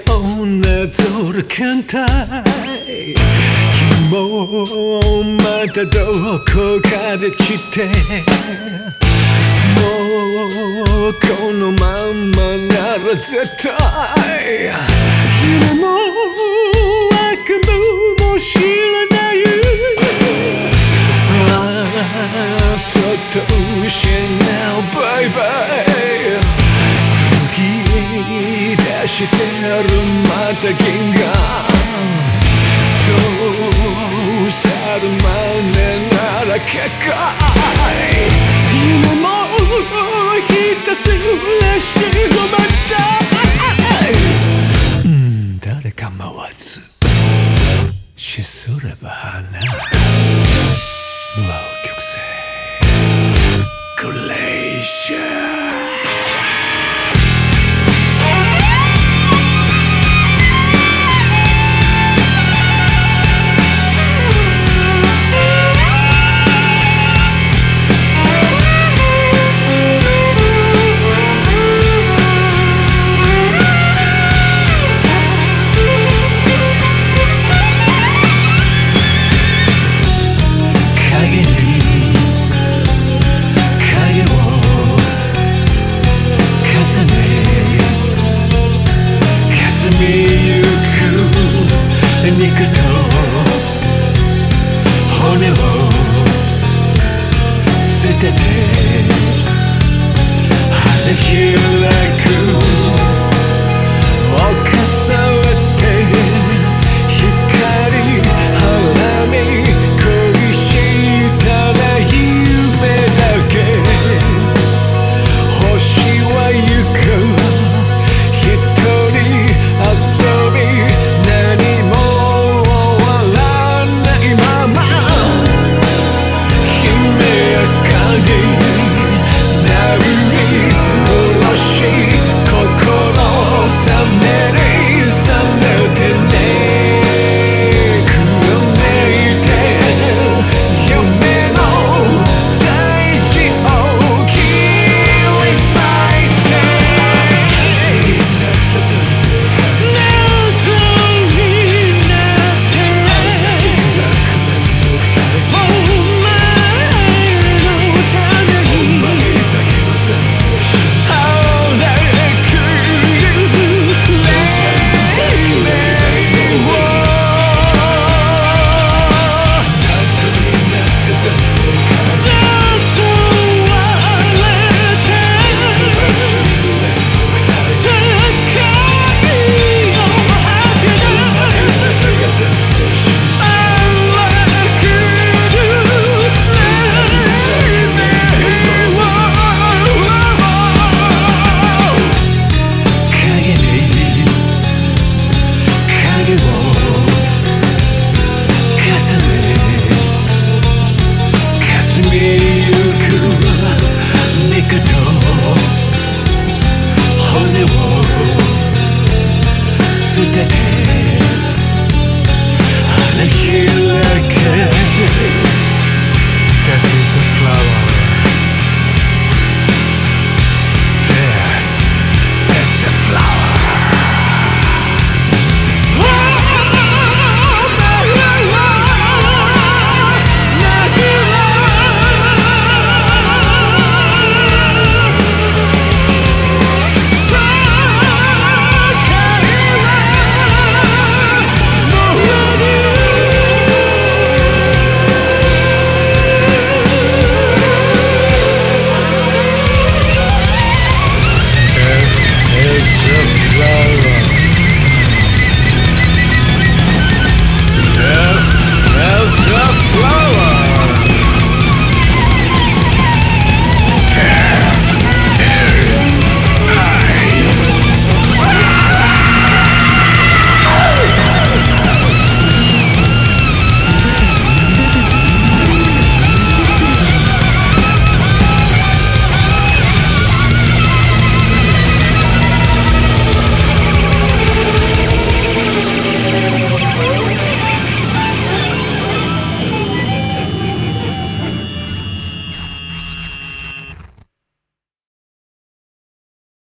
それ簡単君もまたどこかで散ってもうこのまんまなら絶対夢も悪夢も知らないああそっと失うしてるまた銀河。そう去るまでなら結構夢もひたすら白また。うん誰か回わずしそれば花。無青曲線。グレーション I live here.